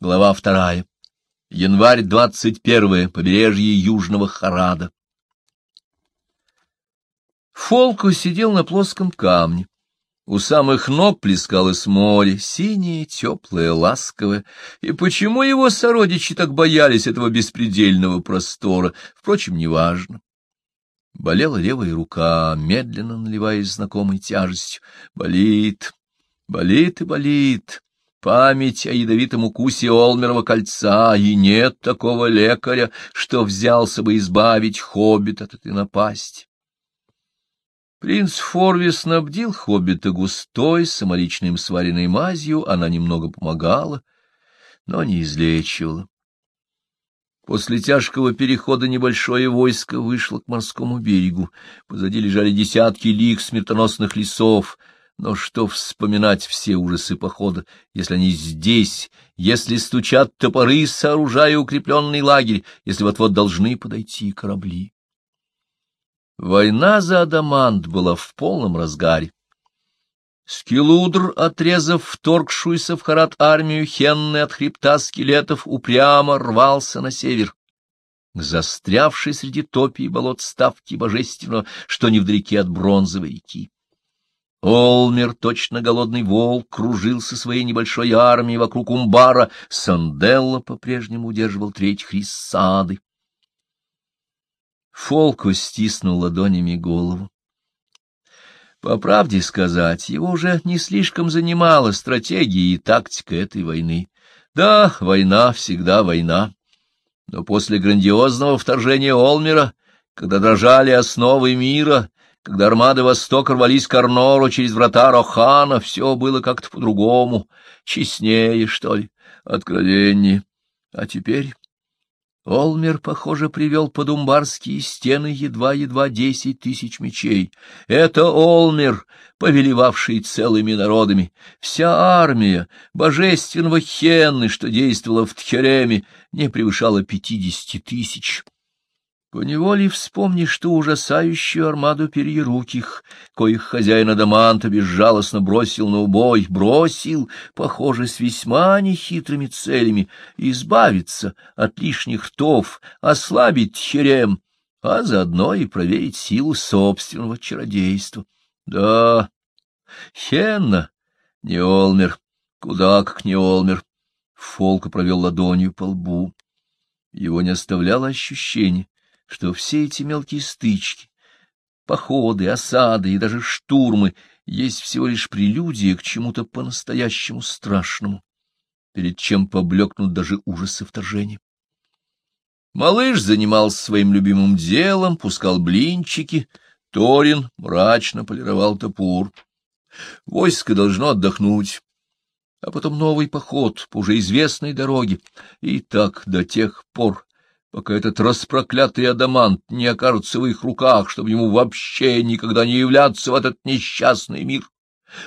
Глава вторая. Январь двадцать первое. Побережье Южного Харада. Фолко сидел на плоском камне. У самых ног плескалось море, синее, теплое, ласковое. И почему его сородичи так боялись этого беспредельного простора, впрочем, неважно. Болела левая рука, медленно наливаясь знакомой тяжестью. Болит, болит и болит. Память о ядовитом укусе Олмерова кольца, и нет такого лекаря, что взялся бы избавить хоббит от этой напасти. Принц Форви снабдил хоббита густой, самоличным сваренной мазью, она немного помогала, но не излечивала. После тяжкого перехода небольшое войско вышло к морскому берегу. Позади лежали десятки лиг смертоносных лесов. Но что вспоминать все ужасы похода, если они здесь, если стучат топоры, сооружая укрепленный лагерь, если вот-вот должны подойти корабли? Война за Адамант была в полном разгаре. Скилудр, отрезав вторгшуюся в Харат армию Хенны от хребта скелетов, упрямо рвался на север, к застрявшей среди топи и болот ставки божественного, что невдалеке от бронзовой реки. Олмер, точно голодный волк, кружился своей небольшой армией вокруг Умбара, Санделла по-прежнему удерживал треть Хриссады. Фолко стиснул ладонями голову. По правде сказать, его уже не слишком занимала стратегия и тактика этой войны. Да, война всегда война. Но после грандиозного вторжения Олмера, когда дрожали основы мира, когда армады Востока рвались к Арнору через врата Рохана, все было как-то по-другому, честнее, что ли, откровеннее. А теперь... Олмер, похоже, привел под умбарские стены едва-едва десять тысяч мечей. Это Олмер, повелевавший целыми народами. Вся армия божественного Хенны, что действовала в Тхереме, не превышала пятидесяти тысяч. Поневоле вспомни, что ужасающую армаду перьеруких, коих хозяин Адаманта безжалостно бросил на убой, бросил, похоже, с весьма нехитрыми целями, избавиться от лишних ртов, ослабить черем, а заодно и проверить силу собственного чародейства. Да, Хенна, не Олмер, куда как не Олмер. Фолка провел ладонью по лбу. Его не оставляло ощущение, что все эти мелкие стычки, походы, осады и даже штурмы есть всего лишь прелюдия к чему-то по-настоящему страшному, перед чем поблекнут даже ужасы вторжения. Малыш занимался своим любимым делом, пускал блинчики, Торин мрачно полировал топор. Войско должно отдохнуть, а потом новый поход по уже известной дороге, и так до тех пор, пока этот распроклятый адамант не окажется в их руках, чтобы ему вообще никогда не являться в этот несчастный мир.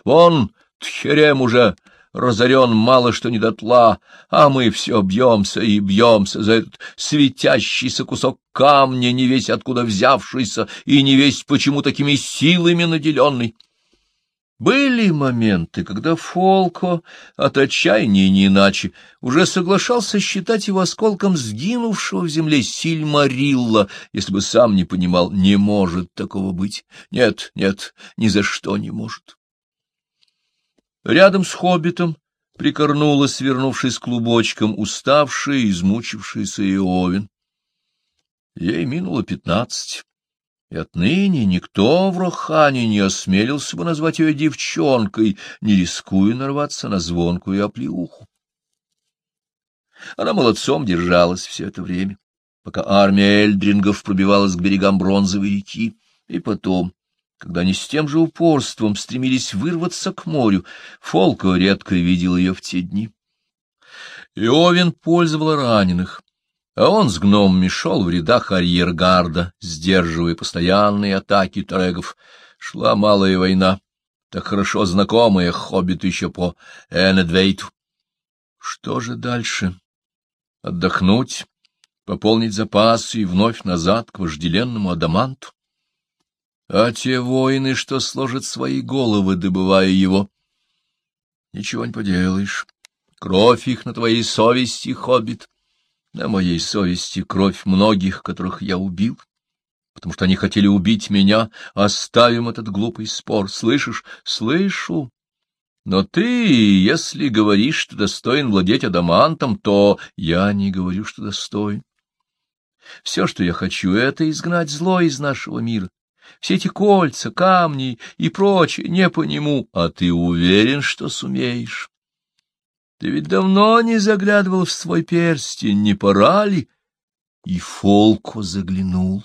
Вон Тхерем уже разорен мало что не дотла, а мы все бьемся и бьемся за этот светящийся кусок камня, не весь откуда взявшийся и не весь почему такими силами наделенный. Были моменты, когда Фолко, от отчаяния не иначе, уже соглашался считать его осколком сгинувшего в земле Сильмарилла, если бы сам не понимал, не может такого быть. Нет, нет, ни за что не может. Рядом с хоббитом прикорнула, свернувшись клубочком, уставшая, измучившаяся Иовин. Ей минуло пятнадцать. И отныне никто в Рохане не осмелился бы назвать ее девчонкой, не рискуя нарваться на звонкую оплеуху. Она молодцом держалась все это время, пока армия эльдрингов пробивалась к берегам бронзовой реки, и потом, когда они с тем же упорством стремились вырваться к морю, Фолко редко видел ее в те дни. Иовин пользовала раненых, а он с гномами шел в рядах арьергарда, сдерживая постоянные атаки трегов. Шла малая война, так хорошо знакомая хоббиту еще по Энедвейту. Что же дальше? Отдохнуть, пополнить запасы и вновь назад к вожделенному адаманту? А те воины, что сложат свои головы, добывая его? Ничего не поделаешь. Кровь их на твоей совести, хоббит. На моей совести кровь многих, которых я убил, потому что они хотели убить меня. Оставим этот глупый спор. Слышишь? Слышу. Но ты, если говоришь, что достоин владеть адамантом, то я не говорю, что достоин. Все, что я хочу, — это изгнать зло из нашего мира. Все эти кольца, камни и прочее не по нему, а ты уверен, что сумеешь. Ты ведь давно не заглядывал в свой перстень, не пора ли? И Фолко заглянул.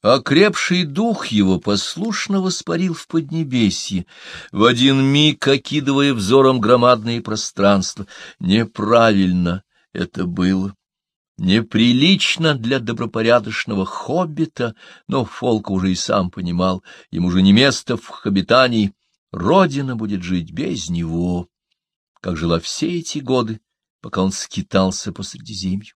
Окрепший дух его послушно воспарил в Поднебесье, в один миг окидывая взором громадные пространства. Неправильно это было. Неприлично для добропорядочного хоббита, но Фолк уже и сам понимал, ему же не место в обитании, родина будет жить без него как жила все эти годы, пока он скитался по Средиземью.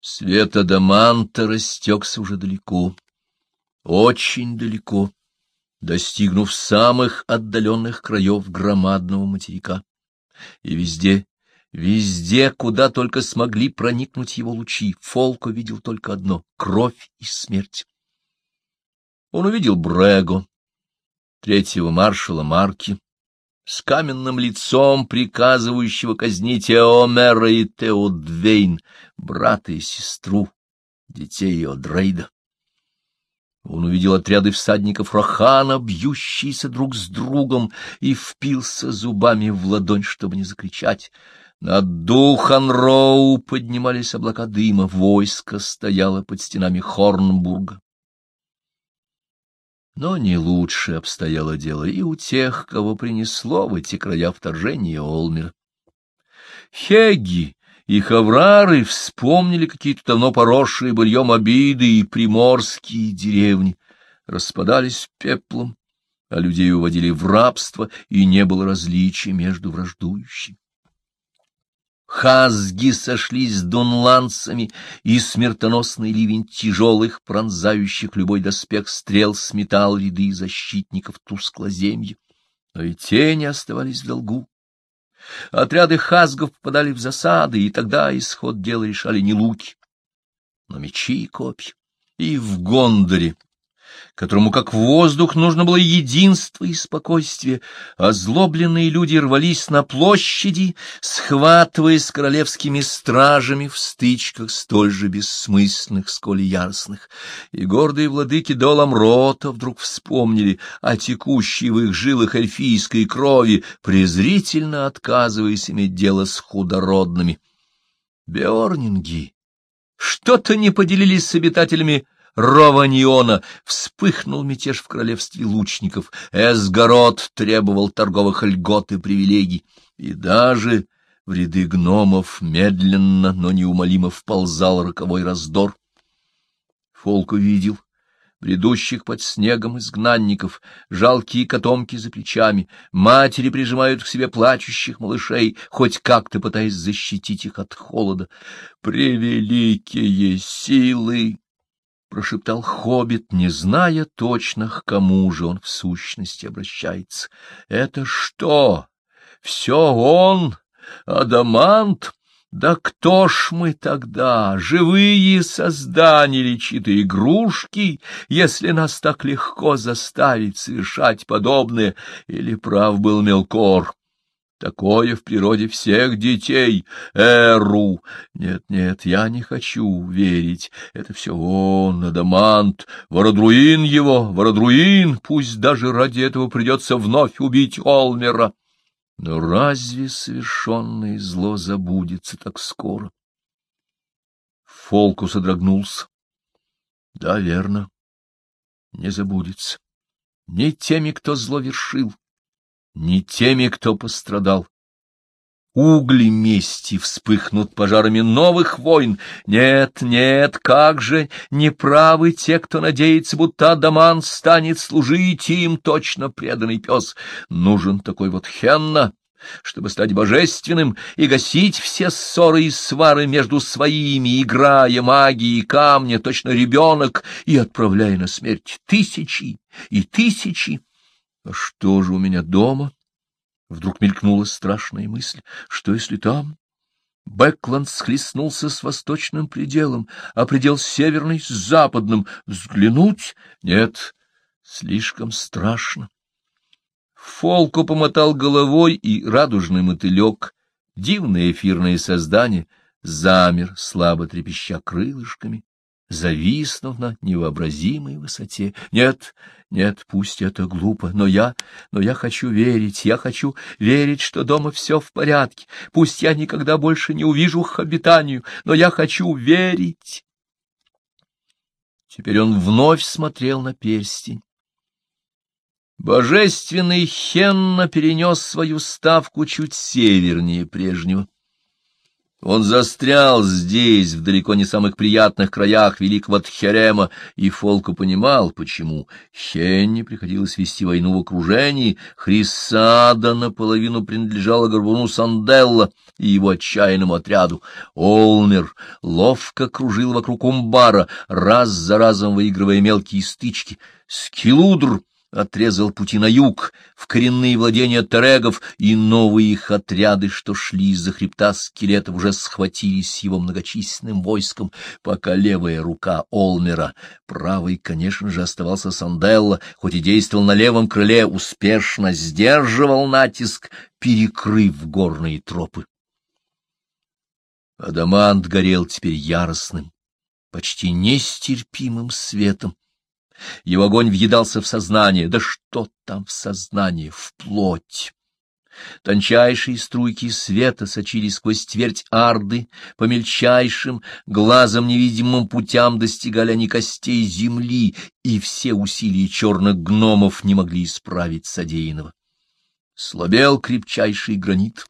Свет Адаманта растекся уже далеко, очень далеко, достигнув самых отдаленных краев громадного материка. И везде, везде, куда только смогли проникнуть его лучи, Фолко видел только одно — кровь и смерть. Он увидел Брего, третьего маршала Марки, с каменным лицом, приказывающего казнить Эомера и Теодвейн, брата и сестру, детей Одрейда. Он увидел отряды всадников Рохана, бьющиеся друг с другом, и впился зубами в ладонь, чтобы не закричать. Над Духанроу поднимались облака дыма, войско стояло под стенами Хорнбурга. Но не лучше обстояло дело и у тех, кого принесло в эти края вторжение Олмера. Хеги и хаврары вспомнили какие-то давно поросшие быльем обиды и приморские деревни, распадались пеплом, а людей уводили в рабство, и не было различия между враждующими. Хазги сошлись с дунланцами, и смертоносный ливень тяжелых, пронзающих любой доспех стрел сметал ряды защитников тусклоземья. Но и тени оставались в долгу. Отряды хазгов попадали в засады, и тогда исход дела решали не луки, но мечи и копья. И в Гондоре которому как воздух нужно было единство и спокойствие, озлобленные люди рвались на площади, схватываясь с королевскими стражами в стычках столь же бессмысленных, сколь яростных, и гордые владыки Доламрота вдруг вспомнили о текущей в их жилах эльфийской крови, презрительно отказываясь иметь дело с худородными. Беорнинги что-то не поделились с обитателями Рованиона вспыхнул мятеж в королевстве лучников, Эсгород требовал торговых льгот и привилегий, и даже в ряды гномов медленно, но неумолимо вползал роковой раздор. Фолк увидел бредущих под снегом изгнанников, жалкие котомки за плечами, матери прижимают к себе плачущих малышей, хоть как-то пытаясь защитить их от холода. Превеликие силы! — прошептал хоббит, не зная точно, к кому же он в сущности обращается. — Это что? Все он? Адамант? Да кто ж мы тогда, живые создания или чьи-то игрушки, если нас так легко заставить совершать подобное? Или прав был Мелкор? Такое в природе всех детей. Эру. Нет, нет, я не хочу верить. Это все он, Адамант, Вородруин его, Вородруин. Пусть даже ради этого придется вновь убить Олмера. Но разве совершенное зло забудется так скоро? Фолку содрогнулся. Да, верно, не забудется. Не теми, кто зло вершил, не теми, кто пострадал. Угли мести вспыхнут пожарами новых войн. Нет, нет, как же неправы те, кто надеется, будто Адаман станет служить им точно преданный пес. Нужен такой вот Хенна, чтобы стать божественным и гасить все ссоры и свары между своими, играя магией камня, точно ребенок, и отправляя на смерть тысячи и тысячи. А что же у меня дома? Вдруг мелькнула страшная мысль, что если там... Бэкланд схлестнулся с восточным пределом, а предел северный — с западным. Взглянуть? Нет, слишком страшно. Фолко помотал головой, и радужный мотылек, дивное эфирное создание, замер, слабо трепеща крылышками, зависнув на невообразимой высоте. Нет, нет, пусть это глупо, но я, но я хочу верить, я хочу верить, что дома все в порядке. Пусть я никогда больше не увижу их обитанию, но я хочу верить. Теперь он вновь смотрел на перстень. Божественный Хенна перенес свою ставку чуть севернее прежнего. Он застрял здесь, в далеко не самых приятных краях великого Тхерема, и Фолку понимал, почему. Хенне приходилось вести войну в окружении, Хрисада наполовину принадлежала горбуну Санделла и его отчаянному отряду. Олмер ловко кружил вокруг Умбара, раз за разом выигрывая мелкие стычки. Скилудр отрезал пути на юг, в коренные владения Терегов, и новые их отряды, что шли из-за хребта скелетов, уже схватились с его многочисленным войском, пока левая рука Олмера, правый, конечно же, оставался Санделла, хоть и действовал на левом крыле, успешно сдерживал натиск, перекрыв горные тропы. Адамант горел теперь яростным, почти нестерпимым светом, его огонь въедался в сознание. Да что там в сознание, в плоть! Тончайшие струйки света сочились сквозь твердь арды, по мельчайшим, глазом невидимым путям достигали они костей земли, и все усилия черных гномов не могли исправить содеянного. Слабел крепчайший гранит,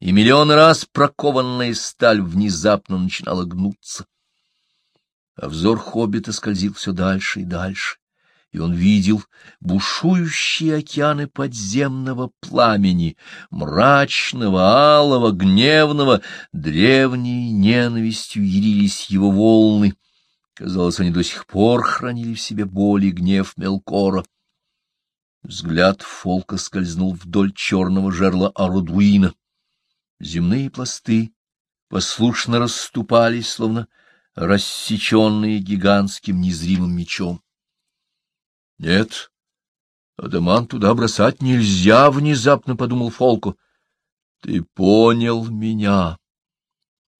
и миллион раз прокованная сталь внезапно начинала гнуться а взор хоббита скользил все дальше и дальше, и он видел бушующие океаны подземного пламени, мрачного, алого, гневного, древней ненавистью ярились его волны. Казалось, они до сих пор хранили в себе боль и гнев Мелкора. Взгляд Фолка скользнул вдоль черного жерла Арудуина. Земные пласты послушно расступались, словно рассеченные гигантским незримым мечом. Нет, Адаман туда бросать нельзя, — внезапно подумал Фолку. Ты понял меня.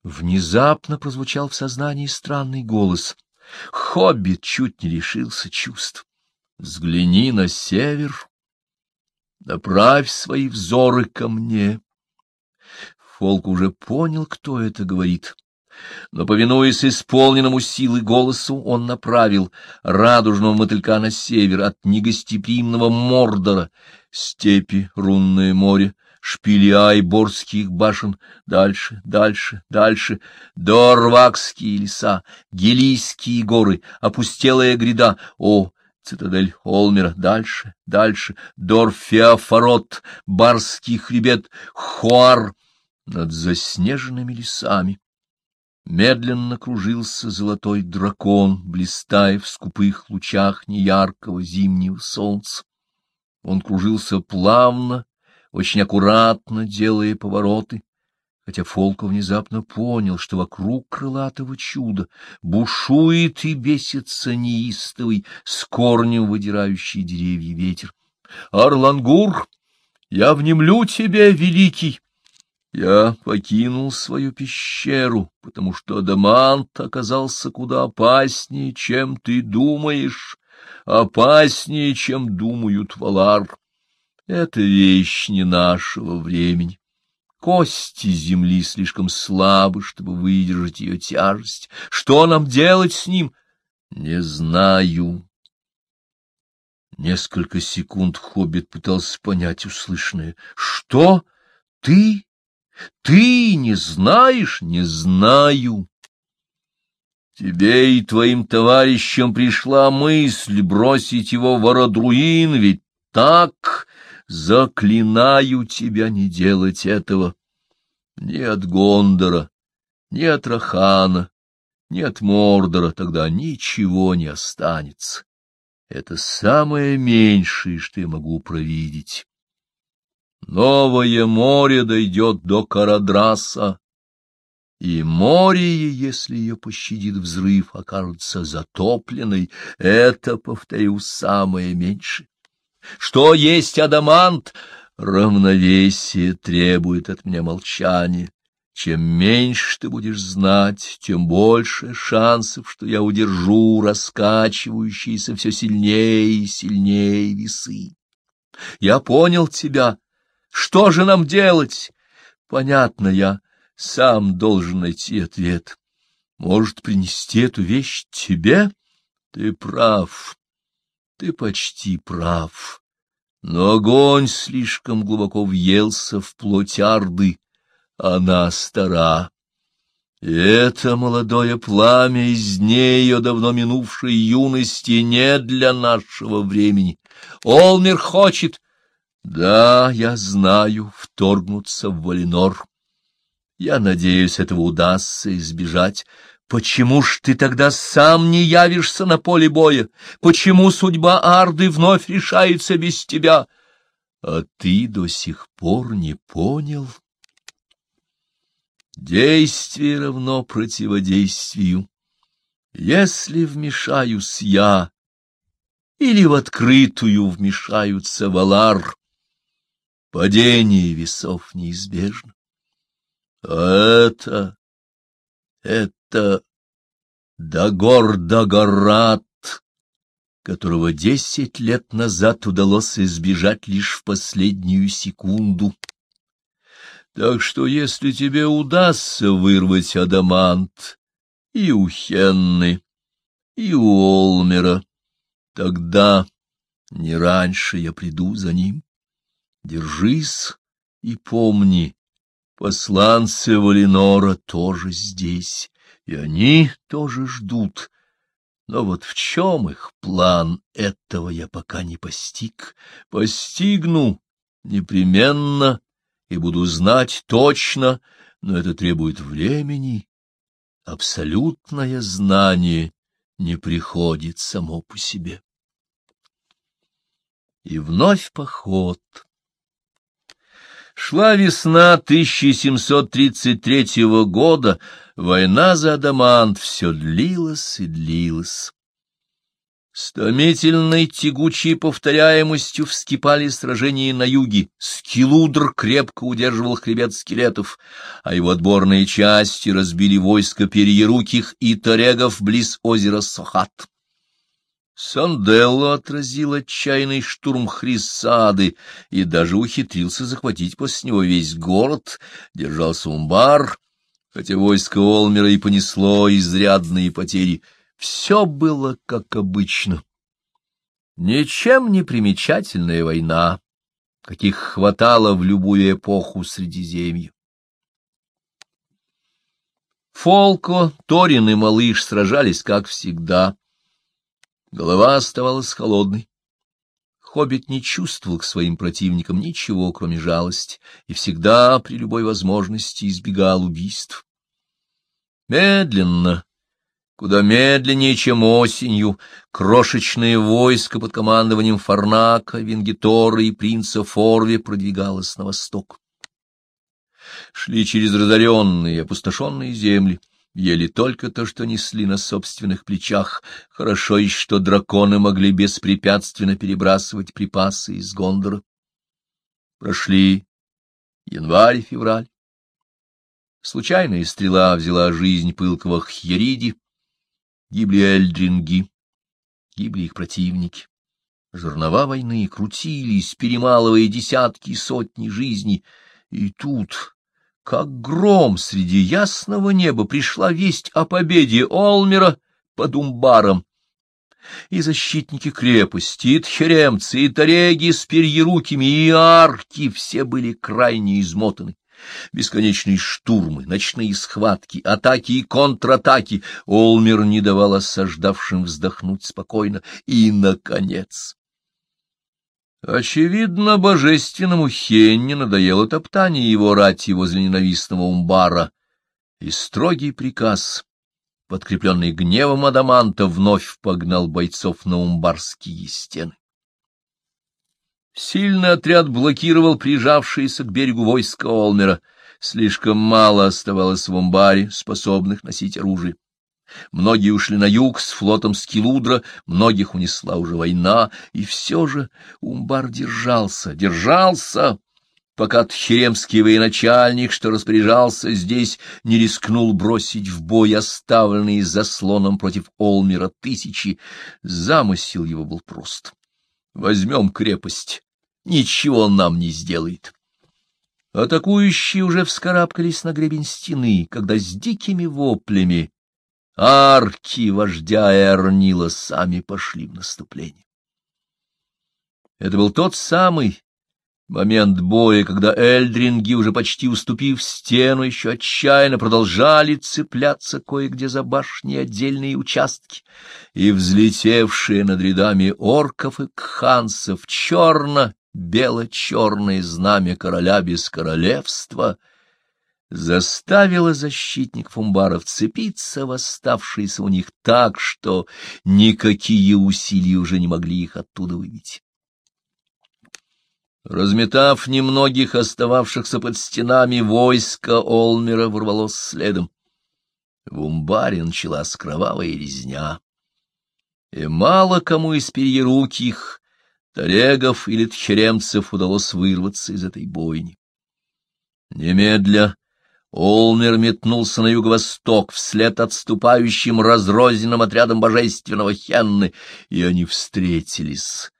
Внезапно прозвучал в сознании странный голос. Хоббит чуть не лишился чувств. Взгляни на север, направь свои взоры ко мне. Фолк уже понял, кто это говорит но, повинуясь исполненному силы голосу, он направил радужного мотылька на север от негостеприимного Мордора, степи, рунное море, шпили айборских башен, дальше, дальше, дальше, Дорвакские леса, Гелийские горы, опустелая гряда, о, цитадель Олмера, дальше, дальше, Дорфеофорот, Барский хребет, Хуар, над заснеженными лесами. Медленно кружился золотой дракон, блистая в скупых лучах неяркого зимнего солнца. Он кружился плавно, очень аккуратно, делая повороты, хотя Фолко внезапно понял, что вокруг крылатого чуда бушует и бесится неистовый, с корнем выдирающий деревья ветер. — Арлангур, я внемлю тебе, великий! Я покинул свою пещеру, потому что Адамант оказался куда опаснее, чем ты думаешь, опаснее, чем думают Валар. Это вещь не нашего времени. Кости земли слишком слабы, чтобы выдержать ее тяжесть. Что нам делать с ним? Не знаю. Несколько секунд Хоббит пытался понять услышанное. Что? Ты ты не знаешь? Не знаю. Тебе и твоим товарищам пришла мысль бросить его в Ородруин, ведь так заклинаю тебя не делать этого. Ни от Гондора, ни от Рахана, ни от Мордора тогда ничего не останется. Это самое меньшее, что я могу провидеть. Новое море дойдет до Карадраса, и море, если ее пощадит взрыв, окажется затопленной. Это, повторю, самое меньшее. Что есть адамант? Равновесие требует от меня молчания. Чем меньше ты будешь знать, тем больше шансов, что я удержу раскачивающиеся все сильнее и сильнее весы. Я понял тебя. Что же нам делать? Понятно, я сам должен найти ответ. Может, принести эту вещь тебе? Ты прав. Ты почти прав. Но огонь слишком глубоко въелся в плоть Арды. Она стара. И это молодое пламя из дней ее давно минувшей юности не для нашего времени. Олмер хочет... Да, я знаю, вторгнуться в Валинор. Я надеюсь, этого удастся избежать. Почему ж ты тогда сам не явишься на поле боя? Почему судьба Арды вновь решается без тебя? А ты до сих пор не понял? Действие равно противодействию. Если вмешаюсь я, или в открытую вмешаются Валар, падение весов неизбежно. А это... это... Дагор Дагорат, которого десять лет назад удалось избежать лишь в последнюю секунду. Так что если тебе удастся вырвать адамант и у Хенны, и у Олмера, тогда не раньше я приду за ним. Держись и помни, Посланцы Валинора тоже здесь, и они тоже ждут. Но вот в чем их план, этого я пока не постиг. Постигну непременно и буду знать точно, но это требует времени. Абсолютное знание не приходит само по себе. И вновь поход. Шла весна 1733 года, война за Адамант все длилась и длилась. С томительной тягучей повторяемостью вскипали сражения на юге. Скилудр крепко удерживал хребет скелетов, а его отборные части разбили войско перьеруких и торегов близ озера Сохат. Санделло отразил отчаянный штурм Хрисады и даже ухитрился захватить после него весь город, держался Умбар, хотя войско Олмера и понесло изрядные потери. Все было как обычно. Ничем не примечательная война, каких хватало в любую эпоху Средиземья. Фолко, Торин и Малыш сражались, как всегда, Голова оставалась холодной. Хоббит не чувствовал к своим противникам ничего, кроме жалости, и всегда при любой возможности избегал убийств. Медленно, куда медленнее, чем осенью, крошечное войско под командованием Фарнака, Венгитора и принца Форви продвигалось на восток. Шли через разоренные, опустошенные земли, ели только то, что несли на собственных плечах. Хорошо еще, что драконы могли беспрепятственно перебрасывать припасы из Гондора. Прошли январь-февраль. Случайная стрела взяла жизнь пылкого Хьериди, гибли эльдринги, гибли их противники. Жернова войны крутились, перемалывая десятки и сотни жизней, и тут как гром среди ясного неба пришла весть о победе Олмера под Умбаром. И защитники крепости, и тхеремцы, и тареги с перьерукими, и арки все были крайне измотаны. Бесконечные штурмы, ночные схватки, атаки и контратаки. Олмер не давал осаждавшим вздохнуть спокойно. И, наконец... Очевидно, божественному Хенне надоело топтание его рати возле ненавистного умбара, и строгий приказ, подкрепленный гневом Адаманта, вновь погнал бойцов на умбарские стены. Сильный отряд блокировал прижавшиеся к берегу войска Олмера. Слишком мало оставалось в Умбаре, способных носить оружие. Многие ушли на юг с флотом Скилудра, многих унесла уже война, и все же Умбар держался, держался, пока тхеремский военачальник, что распоряжался здесь, не рискнул бросить в бой оставленные заслоном против Олмера тысячи. Замысел его был прост. Возьмем крепость, ничего он нам не сделает. Атакующие уже вскарабкались на гребень стены, когда с дикими воплями арки вождя Эрнила сами пошли в наступление. Это был тот самый момент боя, когда эльдринги, уже почти уступив стену, еще отчаянно продолжали цепляться кое-где за башни отдельные участки, и взлетевшие над рядами орков и кхансов черно-бело-черное знамя короля без королевства — заставило защитников Умбара вцепиться в оставшиеся у них так, что никакие усилия уже не могли их оттуда выбить. Разметав немногих остававшихся под стенами войска, Олмера ворвалось следом. В Умбаре началась кровавая резня. И мало кому из перьеруких, тарегов или тхеремцев удалось вырваться из этой бойни. Немедля Олмер метнулся на юго-восток вслед отступающим разрозненным отрядом божественного Хенны, и они встретились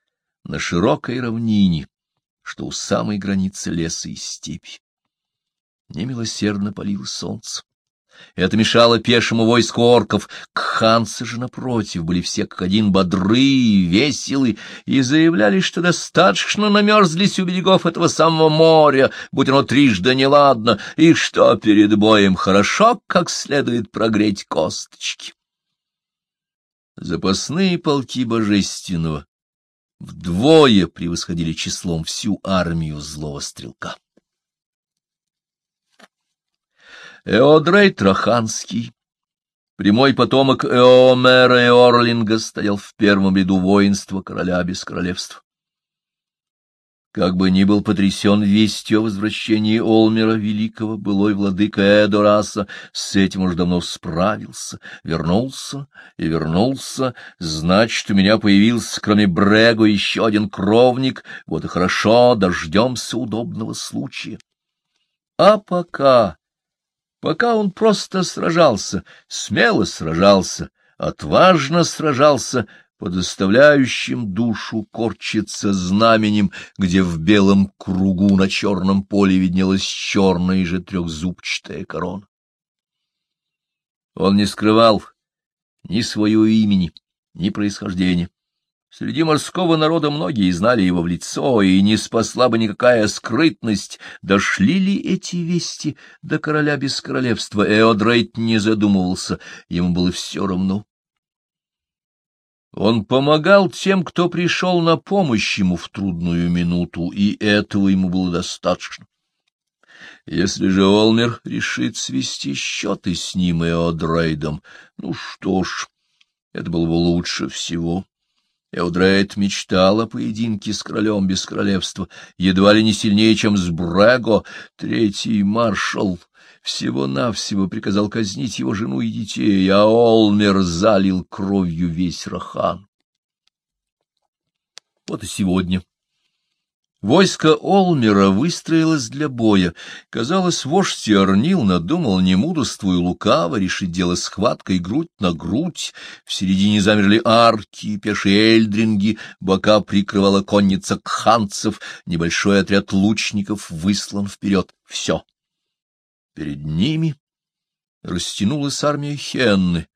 на широкой равнине, что у самой границы леса и степи. Немилосердно палило солнце. Это мешало пешему войску орков. Кханцы же, напротив, были все как один бодры и веселы, и заявляли, что достаточно намерзлись у берегов этого самого моря, будь оно трижды неладно, и что перед боем хорошо как следует прогреть косточки. Запасные полки божественного вдвое превосходили числом всю армию злого стрелка. Эодрей Траханский, прямой потомок Эомера и Орлинга, стоял в первом ряду воинства короля без королевства. Как бы ни был потрясен вестью о возвращении Олмера Великого, былой владыка Эдораса с этим уж давно справился, вернулся и вернулся, значит, у меня появился, кроме Брего, еще один кровник, вот и хорошо, дождемся удобного случая. А пока пока он просто сражался, смело сражался, отважно сражался, под оставляющим душу корчиться знаменем, где в белом кругу на черном поле виднелась черная же трехзубчатая корона. Он не скрывал ни своего имени, ни происхождения. Среди морского народа многие знали его в лицо, и не спасла бы никакая скрытность. Дошли ли эти вести до короля без королевства? Эодрейт не задумывался, ему было все равно. Он помогал тем, кто пришел на помощь ему в трудную минуту, и этого ему было достаточно. Если же Олмер решит свести счеты с ним и Одрейдом, ну что ж, это было бы лучше всего. Эудрейд мечтал о поединке с королем без королевства, едва ли не сильнее, чем с Брего. Третий маршал всего-навсего приказал казнить его жену и детей, а Олмер залил кровью весь Рахан. Вот и сегодня Войско Олмера выстроилось для боя. Казалось, вождь Орнил надумал, не мудрствуя лукаво, решить дело схваткой грудь на грудь. В середине замерли арки, пешие эльдринги, бока прикрывала конница кханцев, небольшой отряд лучников выслан вперед. Все. Перед ними растянулась армия Хенны.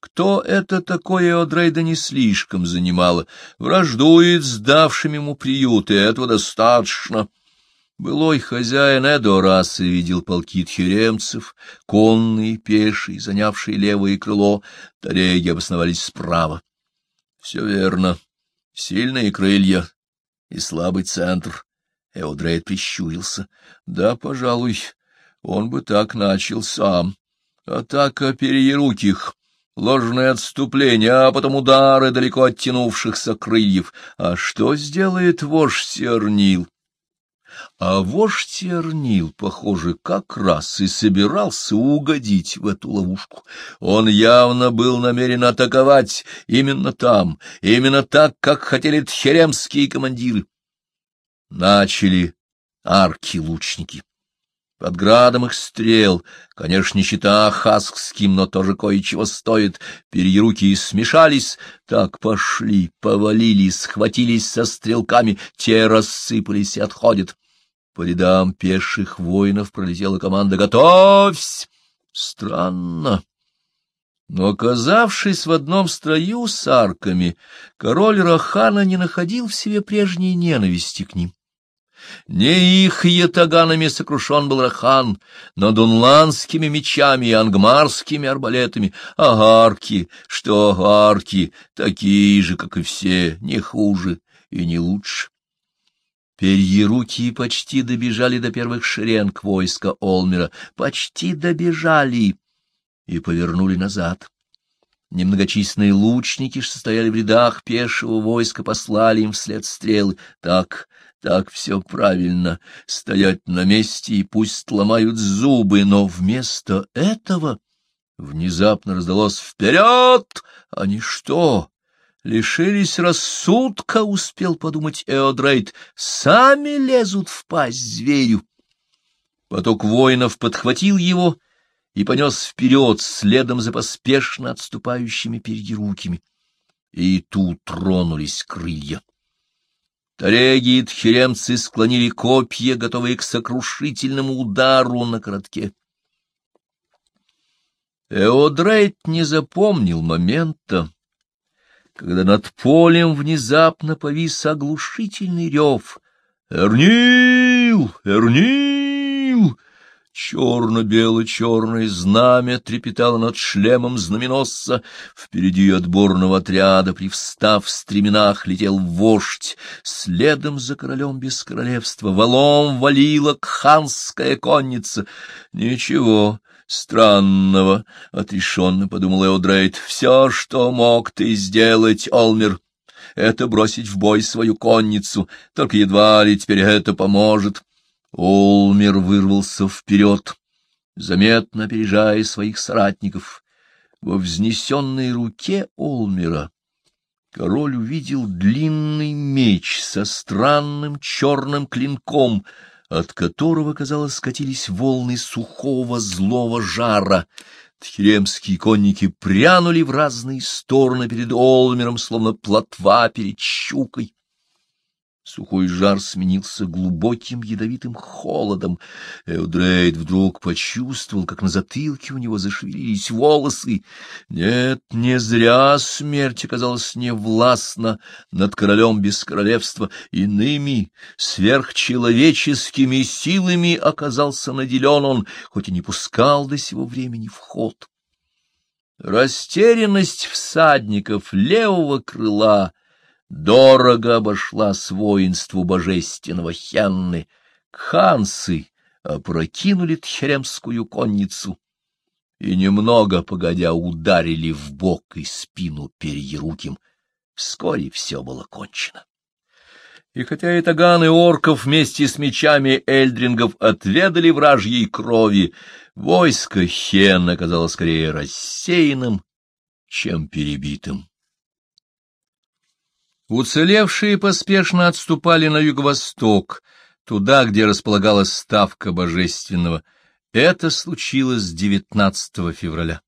Кто это такое Одрейда не слишком занимало. Враждует с давшими ему приют, и этого достаточно. Былой хозяин Эдорасы видел полки тхеремцев, конные, пешие, занявшие левое крыло, тареги обосновались справа. Все верно. Сильные крылья и слабый центр. Эодрейд прищурился. Да, пожалуй, он бы так начал сам. Атака перьеруких ложное отступление, а потом удары далеко оттянувшихся крыльев. А что сделает вождь Сернил? А вождь Эрнил, похоже, как раз и собирался угодить в эту ловушку. Он явно был намерен атаковать именно там, именно так, как хотели тхеремские командиры. Начали арки-лучники. Под градом их стрел, конечно, не считая хаскским, но тоже кое-чего стоит, перьеруки смешались, так пошли, повалились, схватились со стрелками, те рассыпались и отходят. По рядам пеших воинов пролетела команда «Готовься!» Странно. Но, оказавшись в одном строю с арками, король Рахана не находил в себе прежней ненависти к ним. Не их ятаганами сокрушен был Рахан, но дунландскими мечами и ангмарскими арбалетами, а арки, что арки, такие же, как и все, не хуже и не лучше. Перьеруки почти добежали до первых шеренг войска Олмера, почти добежали и повернули назад. Немногочисленные лучники, что стояли в рядах пешего войска, послали им вслед стрелы. Так, так все правильно, стоять на месте и пусть ломают зубы, но вместо этого внезапно раздалось «Вперед!» Они что, лишились рассудка, успел подумать Эодрейд, сами лезут в пасть зверю. Поток воинов подхватил его и понес вперед, следом за поспешно отступающими перьерукими. И тут тронулись крылья. Тареги и тхеремцы склонили копья, готовые к сокрушительному удару на коротке. Эодрейд не запомнил момента, когда над полем внезапно повис оглушительный рев. «Эрнил! Эрнил!» Черно-бело-черное знамя трепетало над шлемом знаменосца. Впереди отборного отряда, привстав в стременах, летел вождь. Следом за королем без королевства валом валила кханская конница. Ничего, странного, — отрешенно подумал Эодрейд. — Все, что мог ты сделать, Олмер, — это бросить в бой свою конницу, только едва ли теперь это поможет. Олмер вырвался вперед, заметно опережая своих соратников. Во взнесенной руке Олмера король увидел длинный меч со странным черным клинком — от которого, казалось, скатились волны сухого злого жара. Тхеремские конники прянули в разные стороны перед Олмером, словно плотва перед щукой. Сухой жар сменился глубоким ядовитым холодом. Эудрейд вдруг почувствовал, как на затылке у него зашевелились волосы. Нет, не зря смерть оказалась невластна над королем без королевства. Иными, сверхчеловеческими силами оказался наделен он, хоть и не пускал до сего времени в ход. Растерянность всадников левого крыла — дорого обошлась воинству божественного Хянны. Кханцы опрокинули тхеремскую конницу и немного погодя ударили в бок и спину перьеруким. Вскоре все было кончено. И хотя и таганы орков вместе с мечами эльдрингов отведали вражьей крови, войско Хен оказалось скорее рассеянным, чем перебитым. Уцелевшие поспешно отступали на юго-восток, туда, где располагалась ставка божественного. Это случилось 19 февраля.